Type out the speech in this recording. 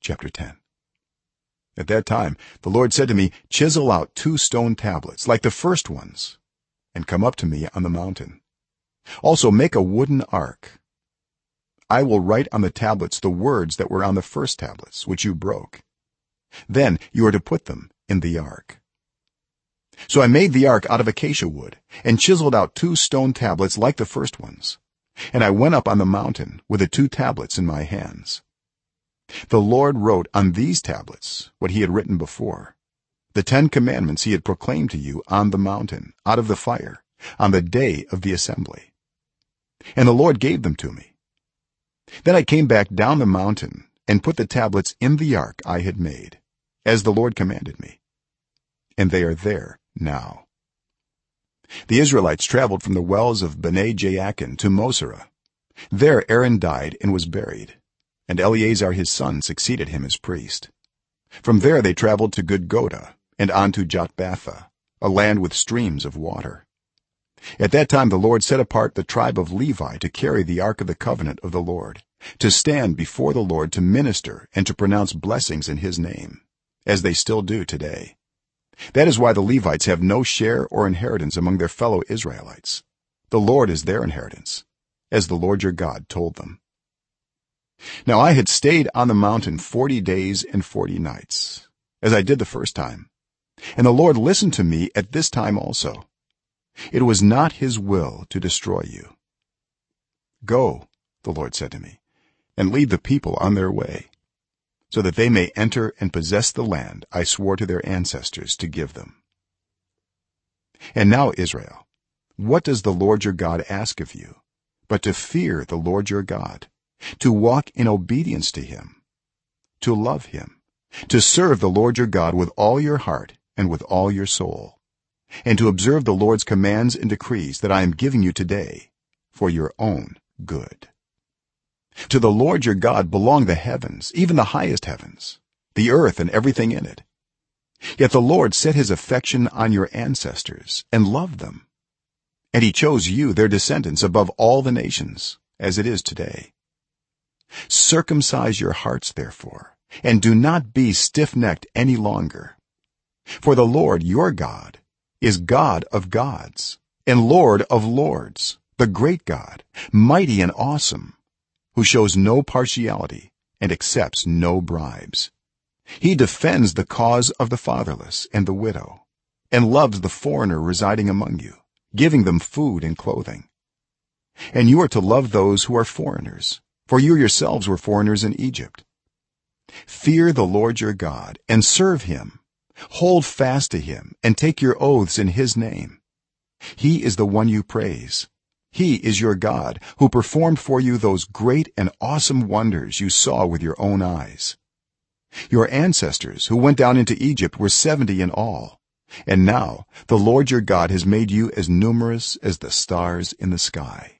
chapter 10 at that time the lord said to me chisel out two stone tablets like the first ones and come up to me on the mountain. Also make a wooden ark. I will write on the tablets the words that were on the first tablets which you broke. Then you are to put them in the ark. So i made the ark out of acacia wood and chiseled out two stone tablets like the first ones. And i went up on the mountain with the two tablets in my hands the lord wrote on these tablets what he had written before. The 10 commandments he had proclaimed to you on the mountain out of the fire on the day of the assembly. And the lord gave them to me. Then i came back down the mountain and put the tablets in the ark i had made as the lord commanded me. And they are there now. The israelites traveled from the wells of bene jaakan to moserah there aaron died and was buried and eleazar his son succeeded him as priest. From there they traveled to gudgodah and on to jotbathah a land with streams of water. At that time the lord set apart the tribe of levi to carry the ark of the covenant of the lord to stand before the lord to minister and to pronounce blessings in his name as they still do today. That is why the levites have no share or inheritance among their fellow israelites. The lord is their inheritance as the lord your god told them now i had stayed on the mountain 40 days and 40 nights as i did the first time. And the lord listened to me at this time also. It was not his will to destroy you. Go the lord said to me and lead the people on their way so that they may enter and possess the land i swore to their ancestors to give them. And now israel what does the lord your god ask of you but to fear the lord your god to walk in obedience to him to love him to serve the lord your god with all your heart and with all your soul and to observe the lord's commands and decrees that i am giving you today for your own good. To the lord your god belong the heavens even the highest heavens the earth and everything in it. Yet the lord set his affection on your ancestors and loved them and he chose you their descendants above all the nations as it is today circumcise your hearts therefore and do not be stiff-necked any longer. For the lord your god is god of gods and lord of lords the great god mighty and awesome who shows no partiality and accepts no bribes. He defends the cause of the fatherless and the widow and loves the foreigner residing among you giving them food and clothing. And you are to love those who are foreigners for you yourselves were foreigners in egypt. Fear the lord your god and serve him. Hold fast to him and take your oaths in his name. He is the one you praise. He is your god who performed for you those great and awesome wonders you saw with your own eyes. Your ancestors who went down into egypt were 70 in all. And now the lord your god has made you as numerous as the stars in the sky